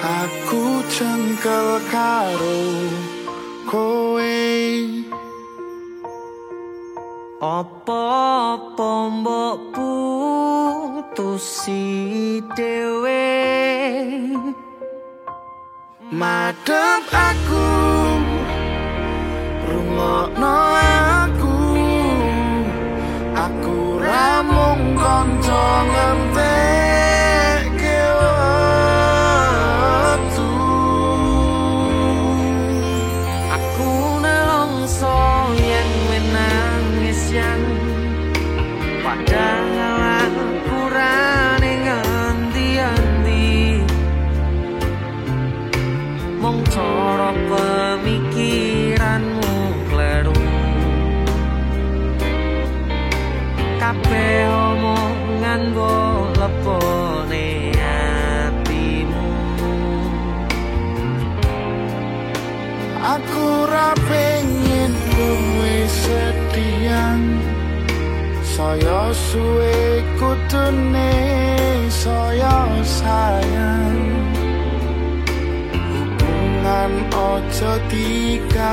Aku cengkel karo kowe. Apa-apa mbok putusi dhewe? Madep aku Rungokno ramung konco ngentek waktu Aku nelongso yen menangis yang Padahal aku lepone hatimu Aku ra pengen kowe sedian Saya suwe kutune saya sayang. Hubungan ojo digawe